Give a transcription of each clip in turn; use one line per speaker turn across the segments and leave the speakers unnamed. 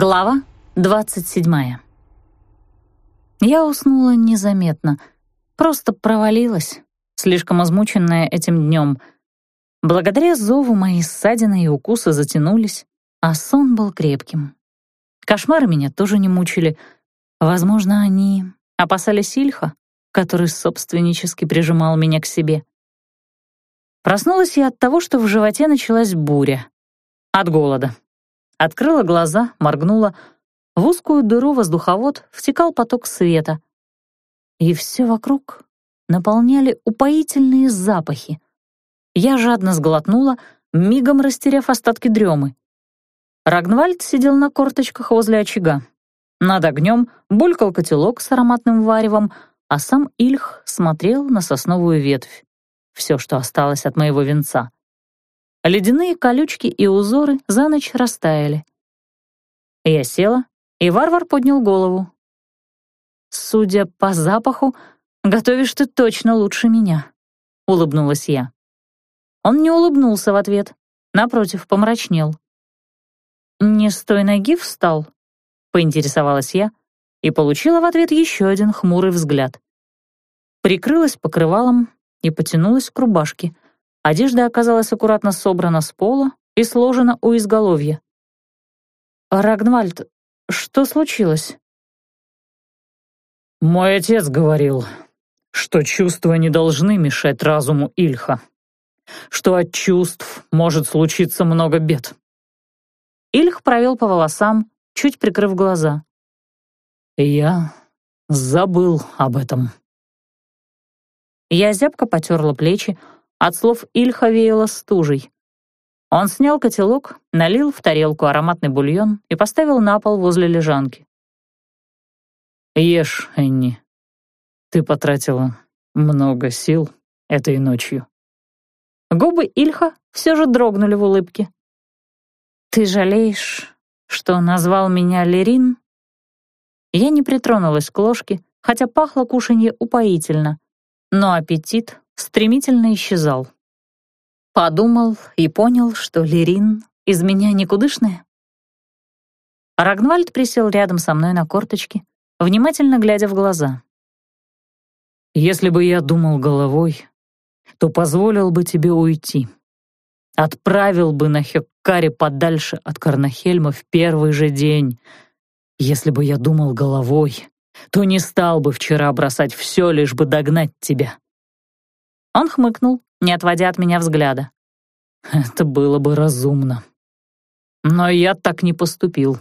Глава 27. Я уснула незаметно, просто провалилась, слишком измученная этим днем. Благодаря зову мои ссадины и укусы затянулись, а сон был крепким. Кошмары меня тоже не мучили. Возможно, они опасались Ильха, который собственнически прижимал меня к себе. Проснулась я от того, что в животе началась буря. От голода. Открыла глаза, моргнула. В узкую дыру воздуховод втекал поток света. И все вокруг наполняли упоительные запахи. Я жадно сглотнула, мигом растеряв остатки дремы. Рагнвальд сидел на корточках возле очага. Над огнем булькал котелок с ароматным варевом, а сам Ильх смотрел на сосновую ветвь. Все, что осталось от моего венца. Ледяные колючки и узоры за ночь растаяли. Я села, и варвар поднял голову. «Судя по запаху, готовишь ты точно лучше меня», — улыбнулась я. Он не улыбнулся в ответ, напротив, помрачнел. «Не с той ноги встал?» — поинтересовалась я и получила в ответ еще один хмурый взгляд. Прикрылась покрывалом и потянулась к рубашке — Одежда оказалась аккуратно собрана с пола и сложена у изголовья. «Рагнвальд, что случилось?»
«Мой отец говорил, что чувства не должны мешать разуму Ильха, что от чувств может случиться много бед».
Ильх провел по волосам, чуть прикрыв глаза.
«Я забыл об этом».
Я зябко потерла плечи, от слов Ильха веяло стужей. Он снял котелок, налил в тарелку ароматный бульон и поставил на пол возле лежанки.
«Ешь, Энни. Ты потратила много сил этой ночью».
Губы Ильха все же дрогнули в улыбке. «Ты жалеешь, что назвал меня Лерин?» Я не притронулась к ложке, хотя пахло кушанье упоительно, но аппетит стремительно исчезал. Подумал и понял, что Лерин из меня никудышная. Рагнвальд присел рядом со мной на корточке, внимательно глядя в глаза.
«Если бы я думал головой, то позволил бы тебе уйти. Отправил бы на Хеккаре подальше от Карнахельма в первый же день. Если бы я думал головой, то не стал бы вчера бросать все, лишь бы догнать тебя.
Он хмыкнул, не отводя от меня взгляда.
«Это было бы разумно. Но я так не поступил».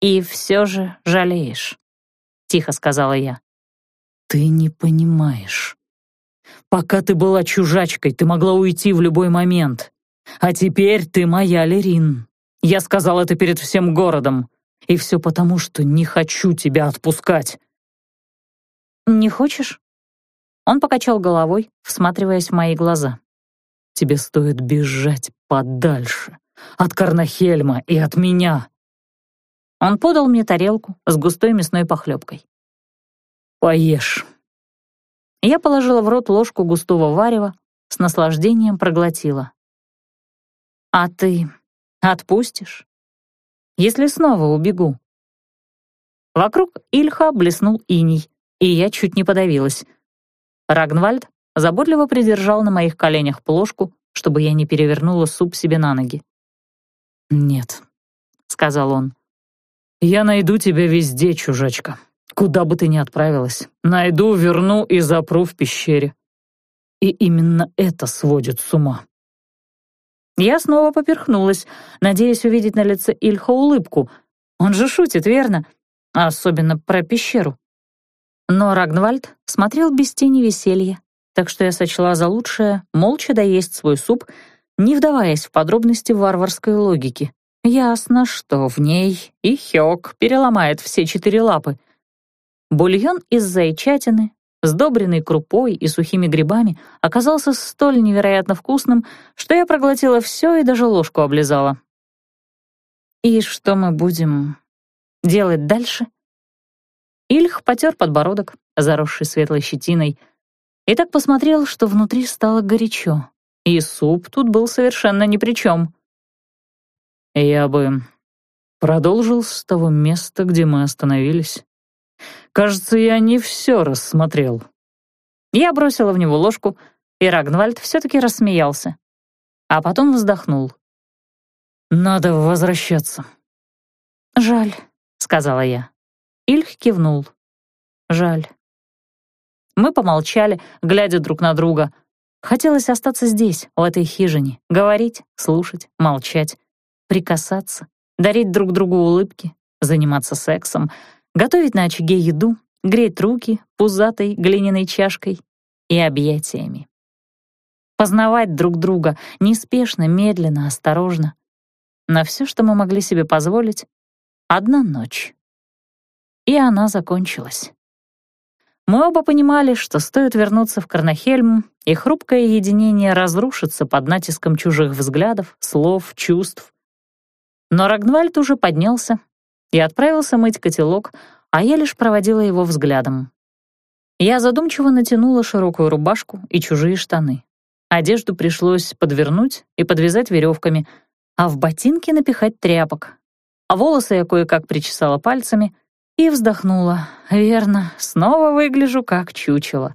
«И все же жалеешь», — тихо сказала я.
«Ты не понимаешь. Пока ты была чужачкой, ты могла уйти в любой момент. А теперь ты моя, Лерин. Я сказал это перед всем городом. И все потому, что не хочу тебя отпускать».
«Не хочешь?» Он покачал головой, всматриваясь в мои глаза.
«Тебе стоит бежать подальше, от Карнахельма и от меня».
Он подал мне тарелку с густой мясной похлебкой.
«Поешь».
Я положила в рот ложку густого варева, с наслаждением проглотила. «А ты отпустишь, если снова убегу?» Вокруг Ильха блеснул иней, и я чуть не подавилась. Рагнвальд заботливо придержал на моих коленях плошку, чтобы я не перевернула суп себе на ноги.
«Нет», — сказал он.
«Я найду тебя везде, чужачка. Куда бы ты ни отправилась. Найду, верну и запру в пещере».
И именно это сводит с ума.
Я снова поперхнулась, надеясь увидеть на лице Ильха улыбку. Он же шутит, верно? Особенно про пещеру. Но Рагнвальд смотрел без тени веселья, так что я сочла за лучшее молча доесть свой суп, не вдаваясь в подробности варварской логики. Ясно, что в ней и Хёк переломает все четыре лапы. Бульон из зайчатины, сдобренный крупой и сухими грибами, оказался столь невероятно вкусным, что я проглотила все и даже ложку облизала. «И что мы будем делать дальше?» Ильх потер подбородок, заросший светлой щетиной, и так посмотрел, что внутри стало горячо, и суп тут был совершенно ни при чем.
«Я бы продолжил с того места, где мы остановились. Кажется, я не все рассмотрел.
Я бросила в него ложку, и Рагнвальд все-таки рассмеялся. А потом вздохнул.
«Надо возвращаться».
«Жаль», — сказала я. Ильх кивнул. «Жаль». Мы помолчали, глядя друг на друга. Хотелось остаться здесь, в этой хижине, говорить, слушать, молчать, прикасаться, дарить друг другу улыбки, заниматься сексом, готовить на очаге еду, греть руки пузатой глиняной чашкой и объятиями. Познавать друг друга неспешно, медленно, осторожно. На все, что мы могли себе позволить, одна ночь. И она закончилась. Мы оба понимали, что стоит вернуться в Карнахельм, и хрупкое единение разрушится под натиском чужих взглядов, слов, чувств. Но Рагнвальд уже поднялся и отправился мыть котелок, а я лишь проводила его взглядом. Я задумчиво натянула широкую рубашку и чужие штаны. Одежду пришлось подвернуть и подвязать веревками, а в ботинки напихать тряпок. А волосы я кое-как причесала пальцами — и вздохнула. Верно, снова выгляжу как чучело.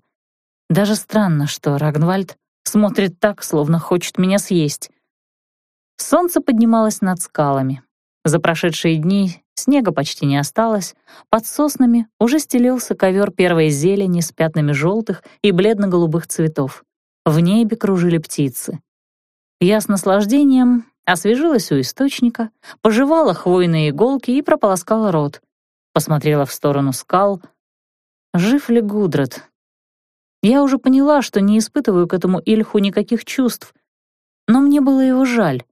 Даже странно, что Рагнвальд смотрит так, словно хочет меня съесть. Солнце поднималось над скалами. За прошедшие дни снега почти не осталось, под соснами уже стелился ковер первой зелени с пятнами желтых и бледно-голубых цветов. В небе кружили птицы. Я с наслаждением освежилась у источника, пожевала хвойные иголки и прополоскала рот посмотрела в сторону скал. Жив ли Гудрат? Я уже поняла, что не испытываю к этому Ильху никаких чувств, но мне было его жаль.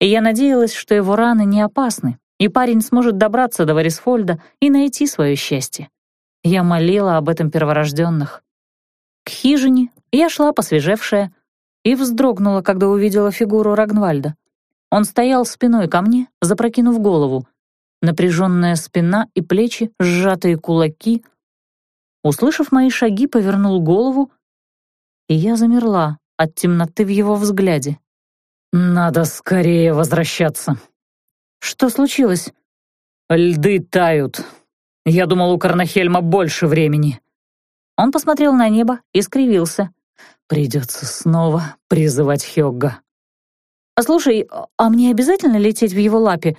И я надеялась, что его раны не опасны, и парень сможет добраться до Варисфольда и найти свое счастье. Я молила об этом перворожденных. К хижине я шла посвежевшая и вздрогнула, когда увидела фигуру Рагнвальда. Он стоял спиной ко мне, запрокинув голову, напряженная спина и плечи, сжатые кулаки. Услышав мои шаги, повернул голову, и я замерла от темноты в его взгляде.
«Надо скорее возвращаться».
«Что случилось?»
«Льды тают. Я думал, у Карнахельма больше времени».
Он посмотрел на небо и скривился.
«Придется снова призывать Хёгга».
«А слушай, а мне обязательно лететь в его лапе?»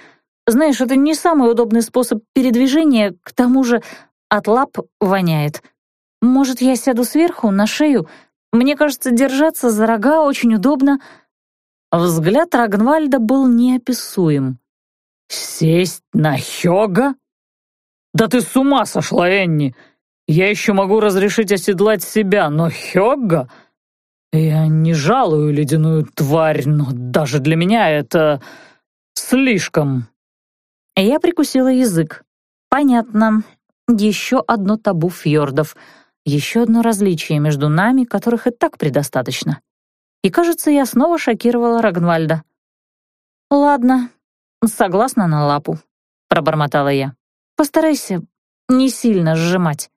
Знаешь, это не самый удобный способ передвижения, к тому же от лап воняет. Может, я сяду сверху, на шею? Мне кажется, держаться за рога очень удобно». Взгляд Рагнвальда был неописуем.
«Сесть на Хёга? Да ты с ума сошла, Энни! Я еще могу разрешить оседлать себя, но Хёга? Я не жалую ледяную тварь, но даже для меня это слишком.
Я прикусила язык. Понятно. Еще одно табу фьордов. Еще одно различие между нами, которых и так предостаточно. И, кажется, я снова шокировала Рагнвальда. «Ладно, согласна на лапу», — пробормотала я. «Постарайся не сильно сжимать».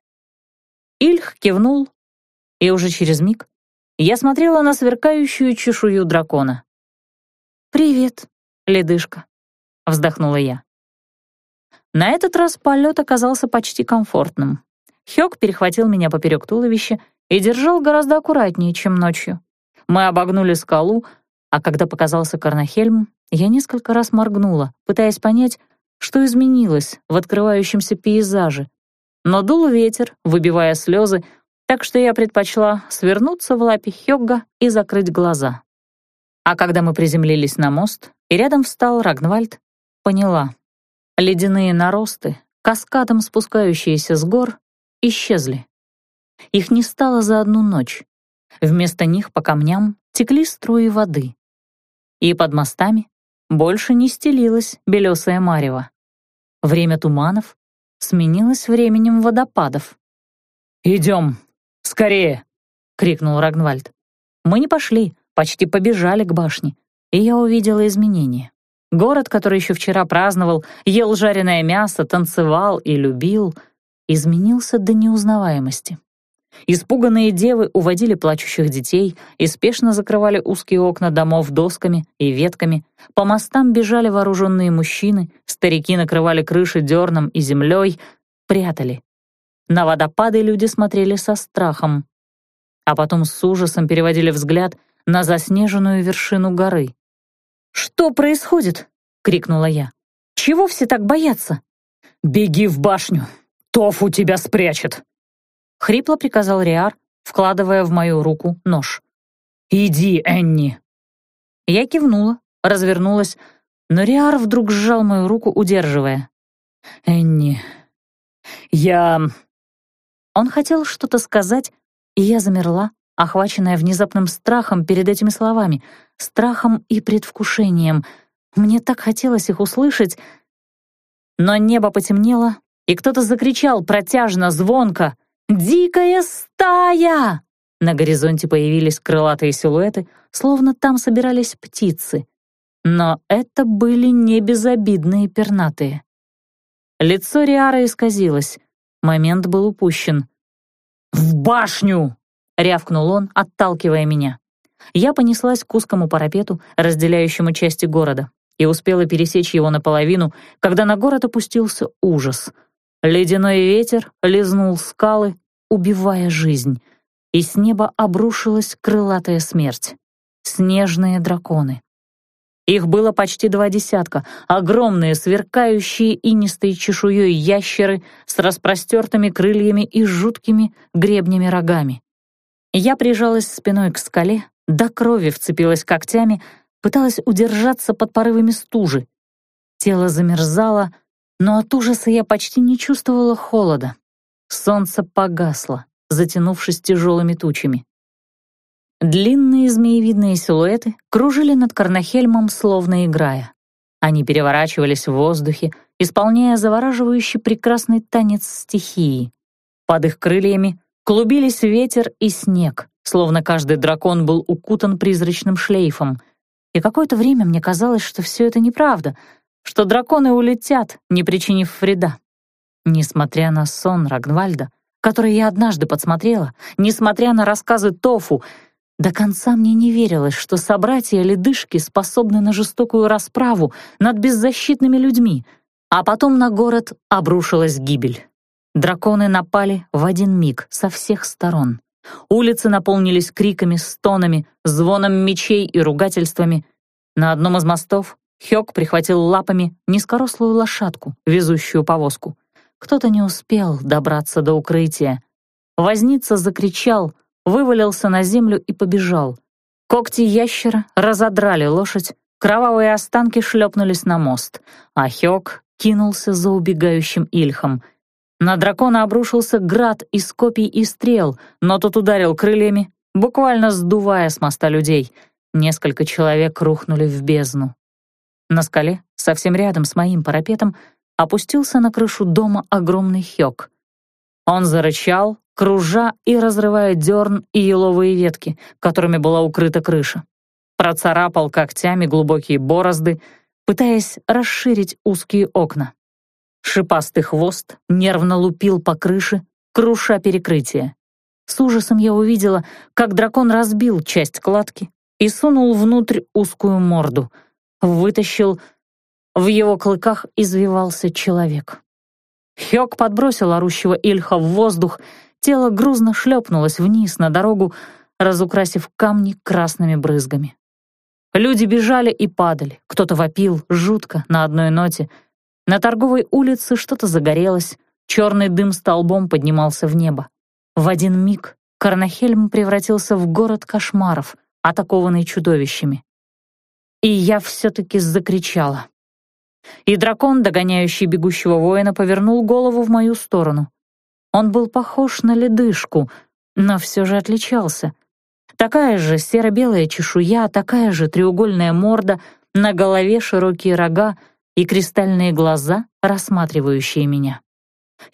Ильх кивнул, и уже через миг я смотрела на сверкающую чешую дракона. «Привет, ледышка», — вздохнула я. На этот раз полет оказался почти комфортным. Хёк перехватил меня поперек туловища и держал гораздо аккуратнее, чем ночью. Мы обогнули скалу, а когда показался Карнахельм, я несколько раз моргнула, пытаясь понять, что изменилось в открывающемся пейзаже. Но дул ветер, выбивая слезы, так что я предпочла свернуться в лапе Хёгга и закрыть глаза. А когда мы приземлились на мост, и рядом встал Рагнвальд, поняла — Ледяные наросты, каскадом спускающиеся с гор, исчезли. Их не стало за одну ночь. Вместо них по камням текли струи воды. И под мостами больше не стелилась белесая марево. Время туманов сменилось временем водопадов.
«Идем, скорее!» — крикнул Рагнвальд.
Мы не пошли, почти побежали к башне, и я увидела изменения. Город, который еще вчера праздновал, ел жареное мясо, танцевал и любил, изменился до неузнаваемости. Испуганные девы уводили плачущих детей и спешно закрывали узкие окна домов досками и ветками. По мостам бежали вооруженные мужчины, старики накрывали крыши дерном и землей, прятали. На водопады люди смотрели со страхом, а потом с ужасом переводили взгляд на заснеженную вершину горы. «Что происходит?» — крикнула я. «Чего все так боятся?»
«Беги в башню! Тофу тебя спрячет!»
Хрипло приказал Риар, вкладывая в мою руку нож.
«Иди, Энни!»
Я кивнула, развернулась, но Риар вдруг сжал мою руку, удерживая.
«Энни, я...»
Он хотел что-то сказать, и я замерла, охваченная внезапным страхом перед этими словами, страхом и предвкушением. Мне так хотелось их услышать, но небо потемнело, и кто-то закричал протяжно, звонко «Дикая стая!» На горизонте появились крылатые силуэты, словно там собирались птицы. Но это были не безобидные пернатые. Лицо Риара исказилось. Момент был упущен.
«В башню!» — рявкнул он, отталкивая меня.
Я понеслась к узкому парапету, разделяющему части города, и успела пересечь его наполовину, когда на город опустился ужас. Ледяной ветер лизнул скалы, убивая жизнь, и с неба обрушилась крылатая смерть. Снежные драконы. Их было почти два десятка, огромные, сверкающие инистой чешуей ящеры с распростертыми крыльями и жуткими гребнями рогами. Я прижалась спиной к скале, до крови вцепилась когтями, пыталась удержаться под порывами стужи. Тело замерзало, но от ужаса я почти не чувствовала холода. Солнце погасло, затянувшись тяжелыми тучами. Длинные змеевидные силуэты кружили над Карнахельмом, словно играя. Они переворачивались в воздухе, исполняя завораживающий прекрасный танец стихии. Под их крыльями клубились ветер и снег, словно каждый дракон был укутан призрачным шлейфом. И какое-то время мне казалось, что все это неправда, что драконы улетят, не причинив вреда. Несмотря на сон Рагнвальда, который я однажды подсмотрела, несмотря на рассказы Тофу, до конца мне не верилось, что собратья-ледышки способны на жестокую расправу над беззащитными людьми, а потом на город обрушилась гибель. Драконы напали в один миг со всех сторон. Улицы наполнились криками, стонами, звоном мечей и ругательствами. На одном из мостов Хёк прихватил лапами низкорослую лошадку, везущую повозку. Кто-то не успел добраться до укрытия. Возница закричал, вывалился на землю и побежал. Когти ящера разодрали лошадь, кровавые останки шлепнулись на мост, а Хёк кинулся за убегающим Ильхом. На дракона обрушился град из копий и стрел, но тот ударил крыльями, буквально сдувая с моста людей. Несколько человек рухнули в бездну. На скале, совсем рядом с моим парапетом, опустился на крышу дома огромный хёк. Он зарычал, кружа и разрывая дерн и еловые ветки, которыми была укрыта крыша. Процарапал когтями глубокие борозды, пытаясь расширить узкие окна. Шипастый хвост нервно лупил по крыше, круша перекрытие. С ужасом я увидела, как дракон разбил часть кладки и сунул внутрь узкую морду, вытащил в его клыках извивался человек. Хёк подбросил орущего Ильха в воздух, тело грузно шлепнулось вниз на дорогу, разукрасив камни красными брызгами. Люди бежали и падали, кто-то вопил, жутко, на одной ноте. На торговой улице что-то загорелось, черный дым столбом поднимался в небо. В один миг Карнахельм превратился в город кошмаров, атакованный чудовищами. И я все-таки закричала. И дракон, догоняющий бегущего воина, повернул голову в мою сторону. Он был похож на ледышку, но все же отличался. Такая же серо-белая чешуя, такая же треугольная морда, на голове широкие рога и кристальные глаза, рассматривающие меня.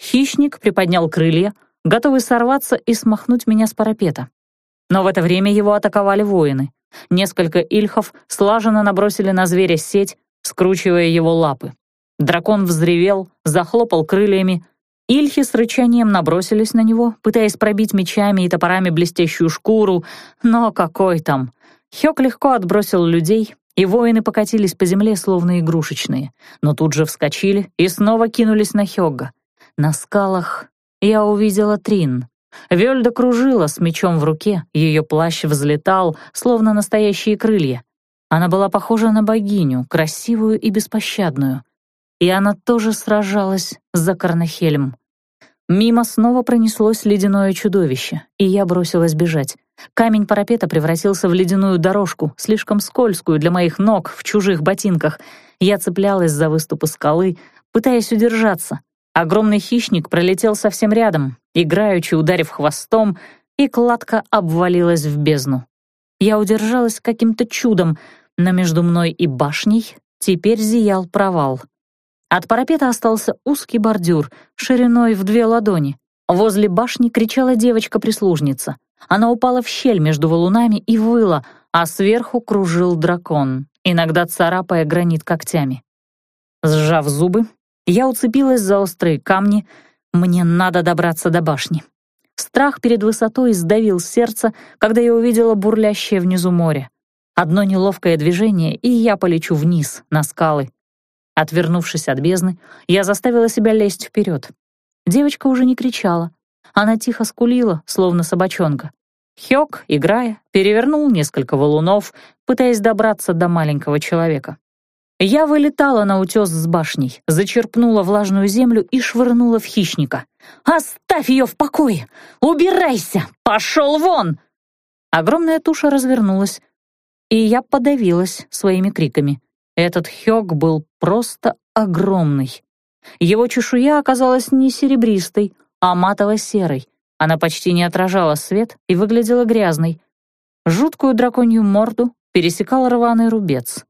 Хищник приподнял крылья, готовый сорваться и смахнуть меня с парапета. Но в это время его атаковали воины. Несколько ильхов слаженно набросили на зверя сеть, скручивая его лапы. Дракон взревел, захлопал крыльями, Ильхи с рычанием набросились на него, пытаясь пробить мечами и топорами блестящую шкуру, но какой там. Хёк легко отбросил людей, и воины покатились по земле, словно игрушечные, но тут же вскочили и снова кинулись на Хёгга. На скалах я увидела Трин. Вельда кружила с мечом в руке, ее плащ взлетал, словно настоящие крылья. Она была похожа на богиню, красивую и беспощадную. И она тоже сражалась за Карнахельм. Мимо снова пронеслось ледяное чудовище, и я бросилась бежать. Камень парапета превратился в ледяную дорожку, слишком скользкую для моих ног в чужих ботинках. Я цеплялась за выступы скалы, пытаясь удержаться. Огромный хищник пролетел совсем рядом, играючи ударив хвостом, и кладка обвалилась в бездну. Я удержалась каким-то чудом, но между мной и башней теперь зиял провал. От парапета остался узкий бордюр, шириной в две ладони. Возле башни кричала девочка-прислужница. Она упала в щель между валунами и выла, а сверху кружил дракон, иногда царапая гранит когтями. Сжав зубы, я уцепилась за острые камни. Мне надо добраться до башни. Страх перед высотой сдавил сердце, когда я увидела бурлящее внизу море. Одно неловкое движение, и я полечу вниз, на скалы. Отвернувшись от бездны, я заставила себя лезть вперед. Девочка уже не кричала. Она тихо скулила, словно собачонка. Хёк, играя, перевернул несколько валунов, пытаясь добраться до маленького человека. Я вылетала на утес с башней, зачерпнула влажную землю и швырнула в хищника. «Оставь ее в покое! Убирайся! Пошел вон!» Огромная туша развернулась, и я подавилась своими криками. Этот Хёк был просто огромный. Его чешуя оказалась не серебристой, а матово-серой. Она почти не отражала свет и выглядела грязной. Жуткую драконью морду пересекал рваный рубец.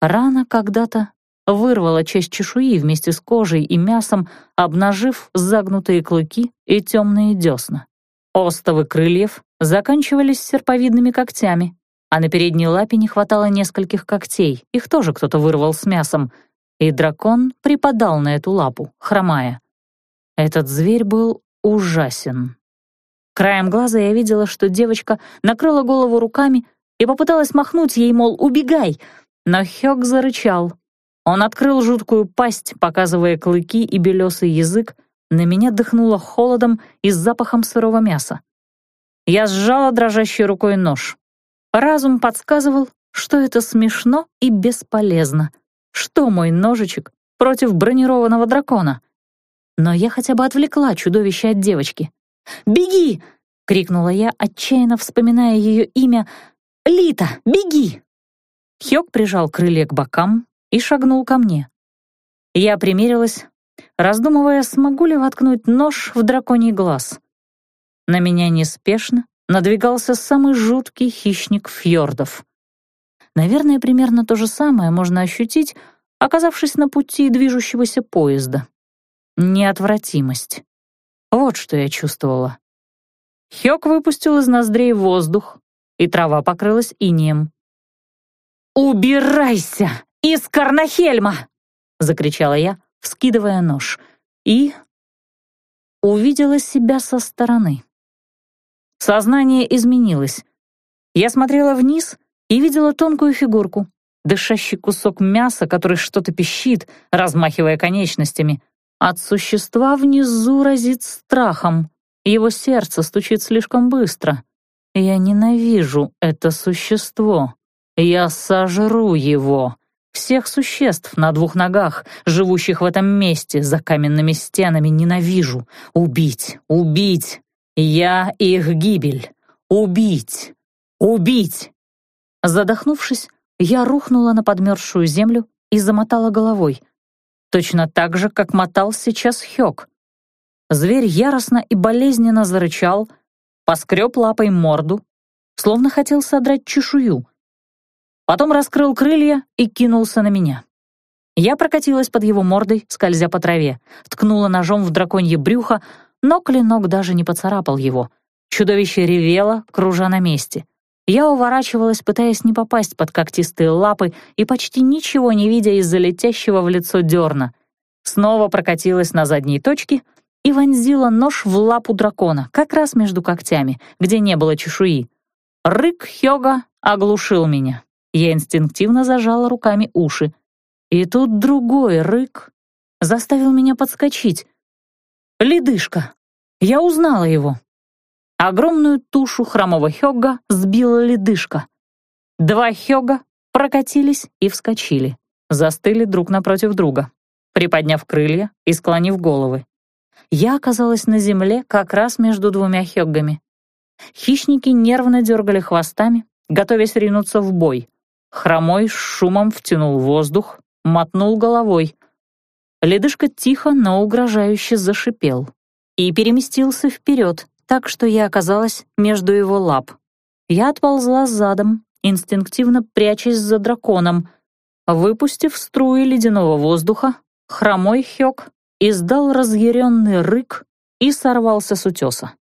Рана когда-то вырвала часть чешуи вместе с кожей и мясом, обнажив загнутые клыки и темные десна. Остовы крыльев заканчивались серповидными когтями, а на передней лапе не хватало нескольких когтей, их тоже кто-то вырвал с мясом, и дракон припадал на эту лапу, хромая. Этот зверь был ужасен. Краем глаза я видела, что девочка накрыла голову руками и попыталась махнуть ей, мол, убегай, но Хёк зарычал. Он открыл жуткую пасть, показывая клыки и белесый язык, на меня дыхнуло холодом и запахом сырого мяса. Я сжала дрожащей рукой нож. Разум подсказывал, что это смешно и бесполезно. Что мой ножичек против бронированного дракона? Но я хотя бы отвлекла чудовище от девочки. «Беги!» — крикнула я, отчаянно вспоминая ее имя. «Лита, беги!» Хёк прижал крылья к бокам и шагнул ко мне. Я примерилась, раздумывая, смогу ли воткнуть нож в драконий глаз. На меня неспешно, надвигался самый жуткий хищник фьордов. Наверное, примерно то же самое можно ощутить, оказавшись на пути движущегося поезда. Неотвратимость. Вот что я чувствовала. Хёк выпустил из ноздрей воздух, и трава покрылась инеем. «Убирайся из Карнахельма!» — закричала я, вскидывая нож, и увидела себя со стороны. Сознание изменилось. Я смотрела вниз и видела тонкую фигурку, дышащий кусок мяса, который что-то пищит, размахивая конечностями. От существа внизу разит страхом. Его сердце стучит слишком быстро. Я ненавижу это существо. Я сожру его. Всех существ на двух ногах, живущих в этом месте, за каменными стенами, ненавижу. Убить, убить, «Я их гибель! Убить! Убить!» Задохнувшись, я рухнула на подмерзшую землю и замотала головой. Точно так же, как мотал сейчас Хёк. Зверь яростно и болезненно зарычал, поскреб лапой морду, словно хотел содрать чешую. Потом раскрыл крылья и кинулся на меня. Я прокатилась под его мордой, скользя по траве, ткнула ножом в драконье брюхо, но клинок даже не поцарапал его. Чудовище ревело, кружа на месте. Я уворачивалась, пытаясь не попасть под когтистые лапы и почти ничего не видя из-за летящего в лицо дерна. Снова прокатилась на задней точке и вонзила нож в лапу дракона, как раз между когтями, где не было чешуи. Рык Хёга оглушил меня. Я инстинктивно зажала руками уши. И тут другой рык заставил меня подскочить. Ледышка. Я узнала его. Огромную тушу хромого Хёга сбила ледышка. Два Хёга прокатились и вскочили, застыли друг напротив друга, приподняв крылья и склонив головы. Я оказалась на земле как раз между двумя Хёггами. Хищники нервно дергали хвостами, готовясь ринуться в бой. Хромой с шумом втянул воздух, мотнул головой. Ледышка тихо, но угрожающе зашипел и переместился вперед, так что я оказалась между его лап. Я отползла задом, инстинктивно прячась за драконом. Выпустив струи ледяного воздуха, хромой Хёк издал разъяренный рык и сорвался с утеса.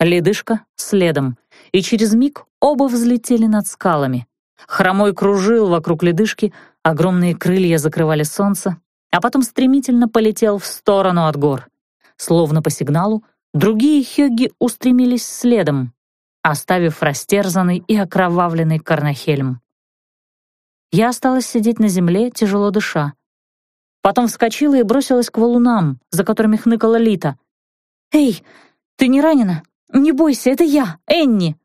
Ледышка следом, и через миг оба взлетели над скалами. Хромой кружил вокруг ледышки, огромные крылья закрывали солнце, а потом стремительно полетел в сторону от гор. Словно по сигналу, другие хёги устремились следом, оставив растерзанный и окровавленный Карнахельм. Я осталась сидеть на земле, тяжело дыша. Потом вскочила и бросилась к валунам, за которыми хныкала Лита. «Эй, ты не ранена? Не бойся, это я, Энни!»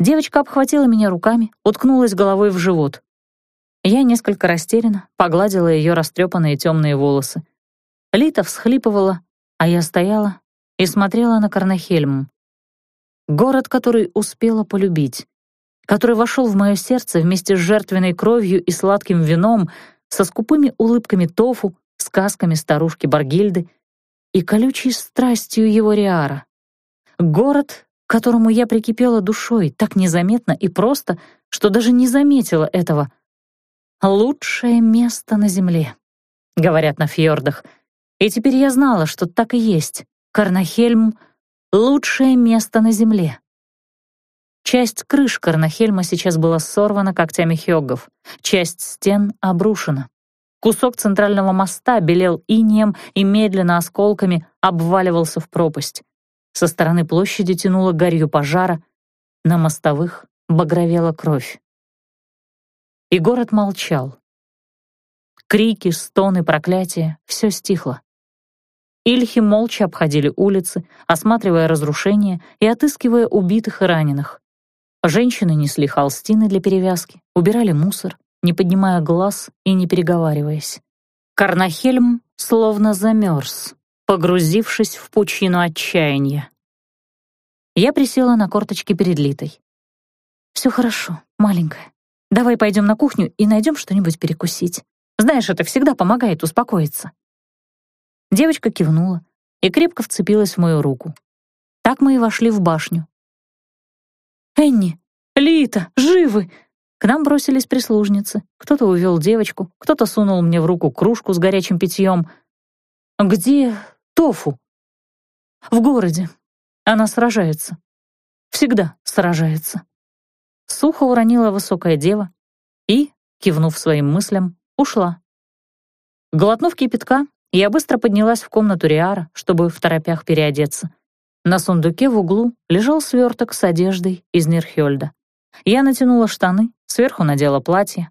Девочка обхватила меня руками, уткнулась головой в живот. Я несколько растеряна, погладила ее растрепанные темные волосы. Лита всхлипывала, а я стояла и смотрела на Карнахельм. Город, который успела полюбить, который вошел в мое сердце вместе с жертвенной кровью и сладким вином, со скупыми улыбками Тофу, сказками старушки Баргильды и колючей страстью его Риара. Город, к которому я прикипела душой так незаметно и просто, что даже не заметила этого. «Лучшее место на земле», — говорят на фьордах. И теперь я знала, что так и есть. Карнахельм — лучшее место на земле. Часть крыш Карнахельма сейчас была сорвана когтями хёггов, часть стен обрушена. Кусок центрального моста белел инеем и медленно осколками обваливался в пропасть. Со стороны площади тянуло гарью пожара, на мостовых багровела кровь. И город молчал. Крики, стоны, проклятия — все стихло. Ильхи молча обходили улицы, осматривая разрушения и отыскивая убитых и раненых. Женщины несли холстины для перевязки, убирали мусор, не поднимая глаз и не переговариваясь. Карнахельм словно замерз, погрузившись в пучину отчаяния. Я присела на корточки перед Литой. «Все хорошо, маленькая. Давай пойдем на кухню и найдем что-нибудь перекусить. Знаешь, это всегда помогает успокоиться». Девочка кивнула и крепко вцепилась в мою руку. Так мы и вошли в башню. «Энни! Лита! Живы!» К нам бросились прислужницы. Кто-то увел девочку, кто-то сунул мне в руку кружку с горячим питьем. «Где Тофу?» «В городе. Она сражается. Всегда сражается». Сухо уронила высокая дева и, кивнув своим мыслям, ушла. Глотнув кипятка, я быстро поднялась в комнату Риара, чтобы в торопях переодеться. На сундуке в углу лежал сверток с одеждой из Нирхёльда. Я натянула штаны, сверху надела платье.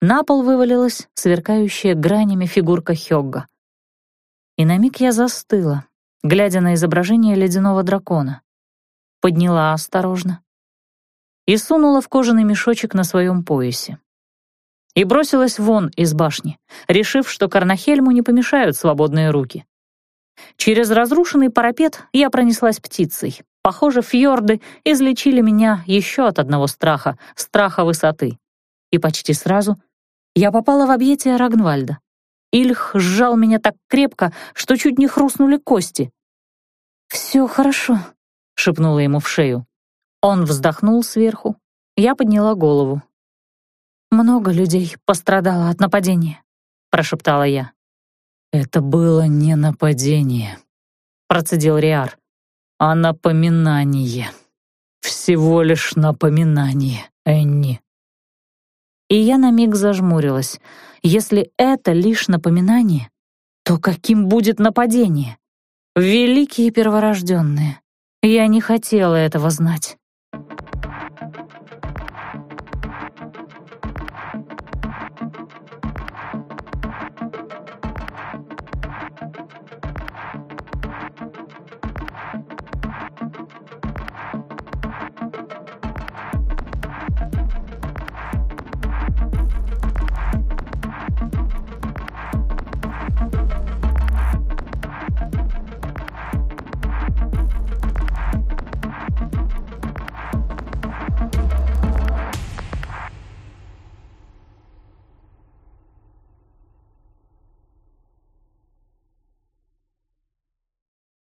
На пол вывалилась сверкающая гранями фигурка Хёгга. И на миг я застыла, глядя на изображение ледяного дракона. Подняла осторожно и сунула в кожаный мешочек на своем поясе и бросилась вон из башни, решив, что Карнахельму не помешают свободные руки. Через разрушенный парапет я пронеслась птицей. Похоже, фьорды излечили меня еще от одного страха — страха высоты. И почти сразу я попала в объятия Рагнвальда. Ильх сжал меня так крепко, что чуть не хрустнули кости. «Все хорошо», — шепнула ему в шею. Он вздохнул сверху. Я подняла голову. «Много людей пострадало от нападения», — прошептала я.
«Это было не нападение», — процедил Риар, «а напоминание. Всего лишь напоминание, Энни».
И я на миг зажмурилась. Если это лишь напоминание, то каким будет нападение? Великие перворожденные. Я не хотела этого знать.